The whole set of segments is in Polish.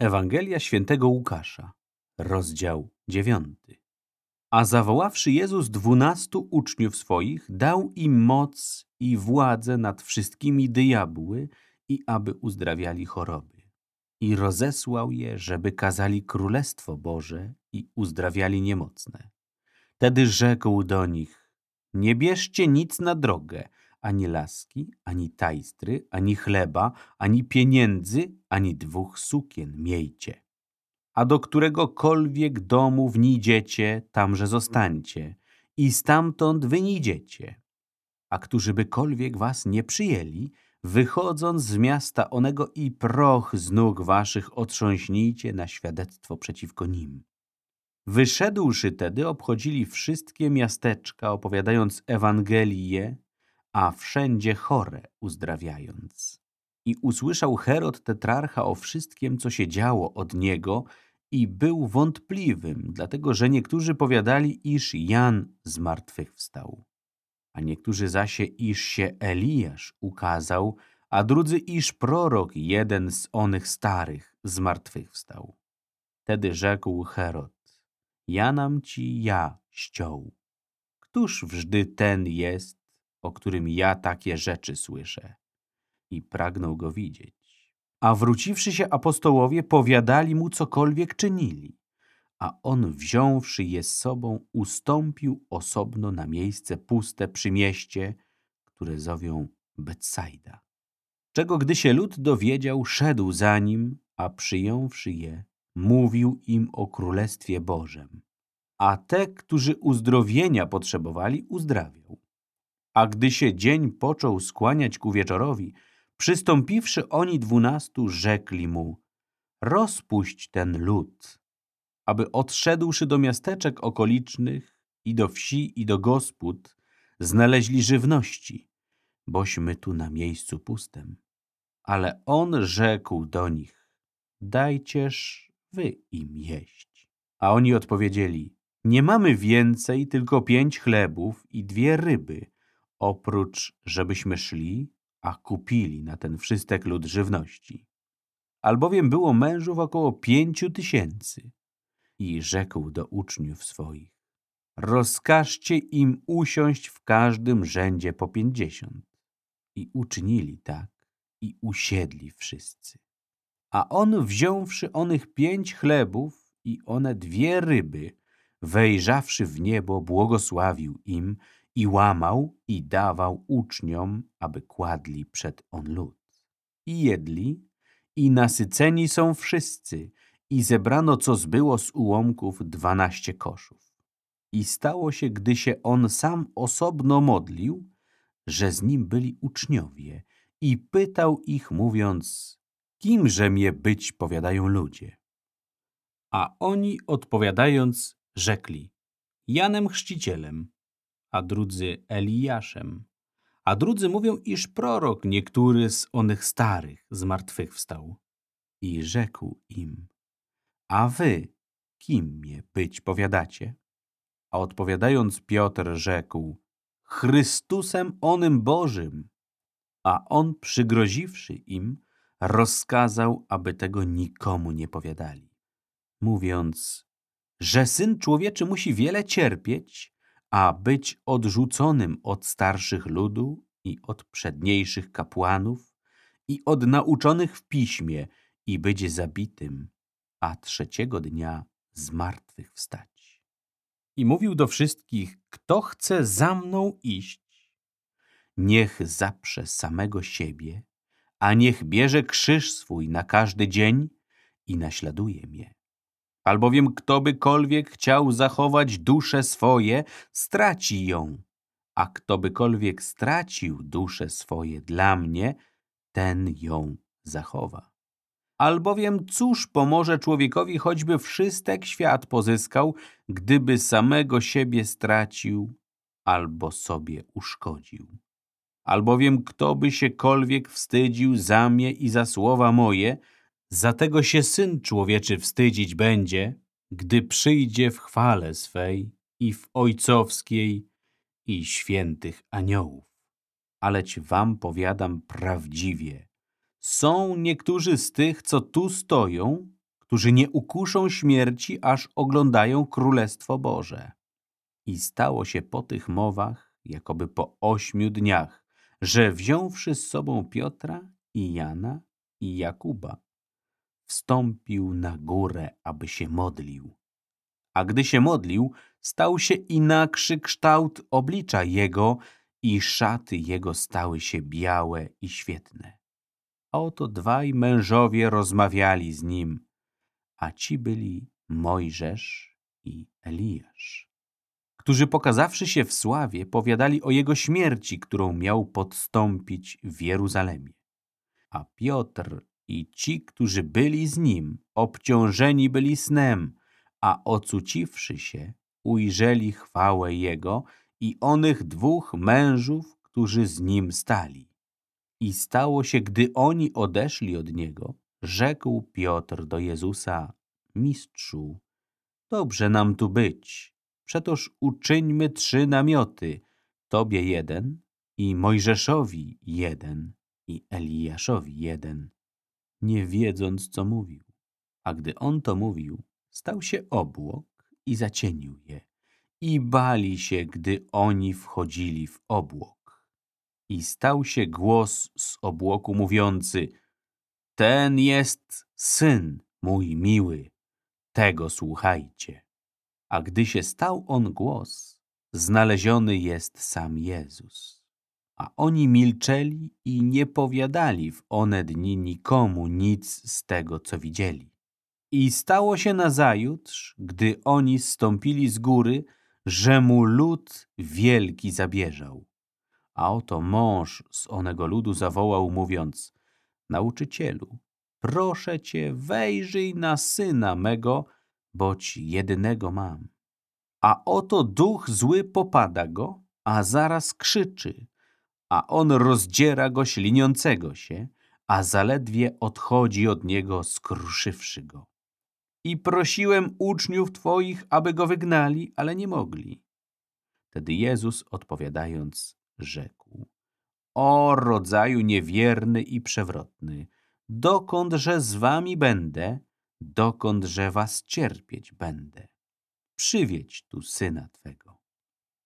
Ewangelia świętego Łukasza, rozdział dziewiąty. A zawoławszy Jezus dwunastu uczniów swoich, dał im moc i władzę nad wszystkimi dyabły i aby uzdrawiali choroby. I rozesłał je, żeby kazali Królestwo Boże i uzdrawiali niemocne. Tedy rzekł do nich, nie bierzcie nic na drogę, ani laski, ani tajstry, ani chleba, ani pieniędzy, ani dwóch sukien miejcie. A do któregokolwiek domu wnidziecie, tamże zostańcie i stamtąd wynidziecie. A którzy bykolwiek was nie przyjęli, wychodząc z miasta onego i proch z nóg waszych otrząśnijcie na świadectwo przeciwko nim. Wyszedłszy tedy, obchodzili wszystkie miasteczka, opowiadając Ewangelię a wszędzie chore uzdrawiając. I usłyszał Herod tetrarcha o wszystkim, co się działo od niego i był wątpliwym, dlatego że niektórzy powiadali, iż Jan zmartwychwstał, a niektórzy zaś, iż się Eliasz ukazał, a drudzy, iż prorok, jeden z onych starych, zmartwychwstał. Wtedy rzekł Herod, ja nam ci ja ściął. Któż wżdy ten jest, o którym ja takie rzeczy słyszę. I pragnął go widzieć. A wróciwszy się apostołowie, powiadali mu cokolwiek czynili. A on, wziąwszy je z sobą, ustąpił osobno na miejsce puste przy mieście, które zowią Betsaida. Czego gdy się lud dowiedział, szedł za nim, a przyjąwszy je, mówił im o Królestwie Bożem. A te, którzy uzdrowienia potrzebowali, uzdrawiał. A gdy się dzień począł skłaniać ku wieczorowi, przystąpiwszy oni dwunastu, rzekli mu, rozpuść ten lud, aby odszedłszy do miasteczek okolicznych i do wsi i do gospod, znaleźli żywności, bośmy tu na miejscu pustym. Ale on rzekł do nich, dajcież wy im jeść. A oni odpowiedzieli, nie mamy więcej, tylko pięć chlebów i dwie ryby, oprócz żebyśmy szli, a kupili na ten wszystek lud żywności. Albowiem było mężów około pięciu tysięcy. I rzekł do uczniów swoich, rozkażcie im usiąść w każdym rzędzie po pięćdziesiąt. I uczynili tak i usiedli wszyscy. A on wziąwszy onych pięć chlebów i one dwie ryby, wejrzawszy w niebo, błogosławił im i łamał i dawał uczniom, aby kładli przed on lud. I jedli, i nasyceni są wszyscy, i zebrano, co zbyło z ułomków, dwanaście koszów. I stało się, gdy się on sam osobno modlił, że z nim byli uczniowie i pytał ich, mówiąc, kimże mnie być, powiadają ludzie. A oni odpowiadając, rzekli, Janem Chrzcicielem, a drudzy Eliaszem, a drudzy mówią, iż prorok niektóry z onych starych zmartwychwstał. I rzekł im, a wy kim mnie być powiadacie? A odpowiadając Piotr rzekł, Chrystusem onym Bożym. A on przygroziwszy im, rozkazał, aby tego nikomu nie powiadali, mówiąc, że Syn Człowieczy musi wiele cierpieć a być odrzuconym od starszych ludu i od przedniejszych kapłanów i od nauczonych w piśmie i być zabitym, a trzeciego dnia z martwych wstać. I mówił do wszystkich, kto chce za mną iść, niech zaprze samego siebie, a niech bierze krzyż swój na każdy dzień i naśladuje mnie. Albowiem kto bykolwiek chciał zachować dusze swoje, straci ją. A kto bykolwiek stracił dusze swoje dla mnie, ten ją zachowa. Albowiem cóż pomoże człowiekowi, choćby wszystek świat pozyskał, gdyby samego siebie stracił albo sobie uszkodził. Albowiem kto by siekolwiek wstydził za mnie i za słowa moje, za tego się Syn Człowieczy wstydzić będzie, gdy przyjdzie w chwale swej i w ojcowskiej i świętych aniołów. Aleć wam powiadam prawdziwie, są niektórzy z tych, co tu stoją, którzy nie ukuszą śmierci, aż oglądają Królestwo Boże. I stało się po tych mowach, jakoby po ośmiu dniach, że wziąwszy z sobą Piotra i Jana i Jakuba, wstąpił na górę, aby się modlił. A gdy się modlił, stał się inakszy kształt oblicza jego i szaty jego stały się białe i świetne. A oto dwaj mężowie rozmawiali z nim, a ci byli Mojżesz i Eliasz, którzy pokazawszy się w sławie, powiadali o jego śmierci, którą miał podstąpić w Jeruzalemie. A Piotr i ci, którzy byli z nim, obciążeni byli snem, a ocuciwszy się, ujrzeli chwałę Jego i onych dwóch mężów, którzy z nim stali. I stało się, gdy oni odeszli od Niego, rzekł Piotr do Jezusa, Mistrzu, dobrze nam tu być, przetoż uczyńmy trzy namioty, Tobie jeden i Mojżeszowi jeden i Eliaszowi jeden, nie wiedząc, co mówił. A gdy on to mówił, stał się obłok i zacienił je i bali się, gdy oni wchodzili w obłok. I stał się głos z obłoku mówiący, ten jest Syn mój miły, tego słuchajcie. A gdy się stał on głos, znaleziony jest sam Jezus. A oni milczeli i nie powiadali w one dni nikomu nic z tego, co widzieli. I stało się nazajutrz, gdy oni zstąpili z góry, że mu lud wielki zabieżał. A oto mąż z onego ludu zawołał, mówiąc, nauczycielu, proszę cię, wejrzyj na syna mego, boć jedynego mam. A oto duch zły popada go, a zaraz krzyczy, a on rozdziera go śliniącego się, a zaledwie odchodzi od niego, skruszywszy go. I prosiłem uczniów Twoich, aby go wygnali, ale nie mogli. Wtedy Jezus odpowiadając rzekł, O rodzaju niewierny i przewrotny, dokądże z wami będę, dokądże was cierpieć będę. Przywiedź tu syna Twego.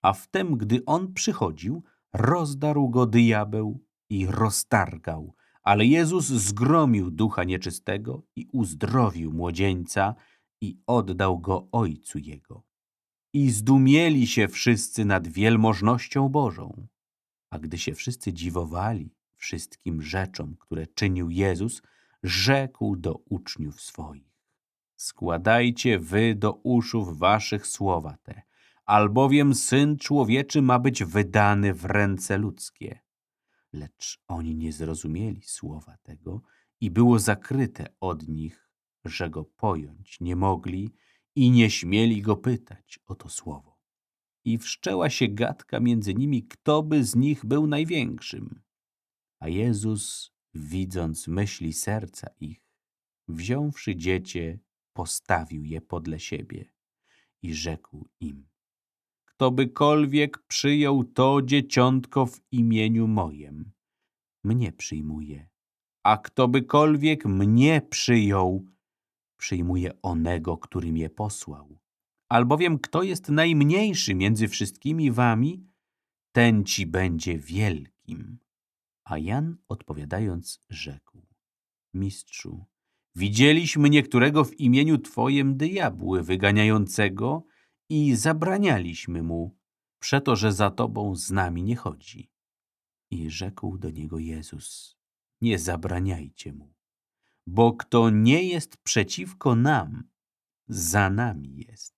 A wtem, gdy on przychodził, rozdarł go diabeł i roztargał, ale Jezus zgromił ducha nieczystego i uzdrowił młodzieńca i oddał go ojcu jego. I zdumieli się wszyscy nad wielmożnością Bożą. A gdy się wszyscy dziwowali wszystkim rzeczom, które czynił Jezus, rzekł do uczniów swoich. Składajcie wy do uszów waszych słowa te, albowiem Syn Człowieczy ma być wydany w ręce ludzkie. Lecz oni nie zrozumieli słowa tego i było zakryte od nich, że go pojąć nie mogli i nie śmieli go pytać o to słowo. I wszczęła się gadka między nimi, kto by z nich był największym. A Jezus, widząc myśli serca ich, wziąwszy dziecię, postawił je podle siebie i rzekł im, kto bykolwiek przyjął to dzieciątko w imieniu mojem, mnie przyjmuje. A kto bykolwiek mnie przyjął, przyjmuje onego, który mnie posłał. Albowiem kto jest najmniejszy między wszystkimi wami, ten ci będzie wielkim. A Jan odpowiadając rzekł, Mistrzu, widzieliśmy niektórego w imieniu Twojem diabły wyganiającego i zabranialiśmy mu, przeto, że za Tobą z nami nie chodzi. I rzekł do niego Jezus, nie zabraniajcie mu, bo kto nie jest przeciwko nam, za nami jest.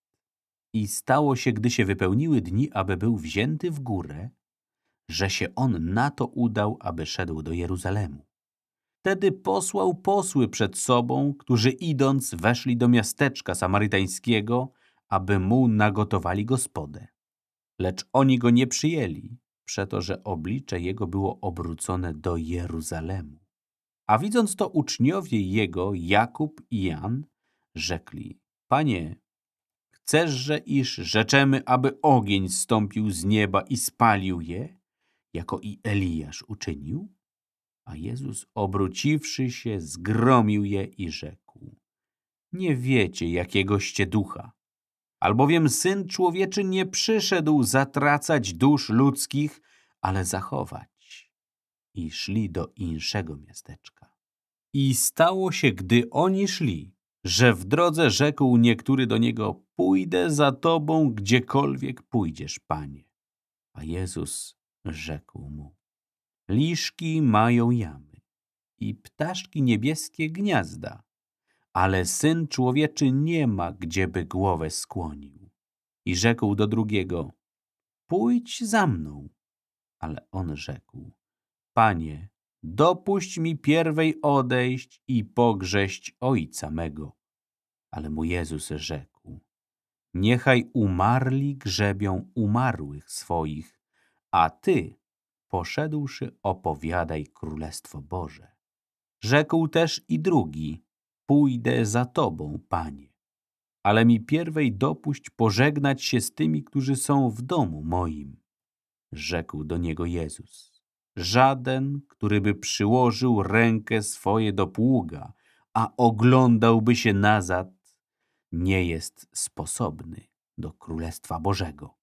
I stało się, gdy się wypełniły dni, aby był wzięty w górę, że się on na to udał, aby szedł do Jeruzalemu. Wtedy posłał posły przed sobą, którzy idąc weszli do miasteczka samarytańskiego, aby mu nagotowali gospodę. Lecz oni go nie przyjęli, przeto że oblicze jego było obrócone do Jeruzalemu. A widząc to uczniowie jego, Jakub i Jan, rzekli, Panie, chceszże, iż rzeczemy, aby ogień zstąpił z nieba i spalił je, jako i Eliasz uczynił? A Jezus, obróciwszy się, zgromił je i rzekł, nie wiecie, jakiegoście ducha. Albowiem Syn Człowieczy nie przyszedł zatracać dusz ludzkich, ale zachować. I szli do inszego miasteczka. I stało się, gdy oni szli, że w drodze rzekł niektóry do niego, pójdę za tobą, gdziekolwiek pójdziesz, panie. A Jezus rzekł mu, liszki mają jamy i ptaszki niebieskie gniazda, ale Syn Człowieczy nie ma, gdzieby głowę skłonił. I rzekł do drugiego, pójdź za mną. Ale on rzekł, Panie, dopuść mi pierwej odejść i pogrześć ojca mego. Ale mu Jezus rzekł, niechaj umarli grzebią umarłych swoich, a ty, poszedłszy, opowiadaj Królestwo Boże. Rzekł też i drugi, pójdę za tobą, Panie, ale mi pierwej dopuść pożegnać się z tymi, którzy są w domu moim. Rzekł do niego Jezus, żaden, który by przyłożył rękę swoje do pługa, a oglądałby się nazad, nie jest sposobny do Królestwa Bożego.